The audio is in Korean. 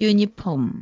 유니폼.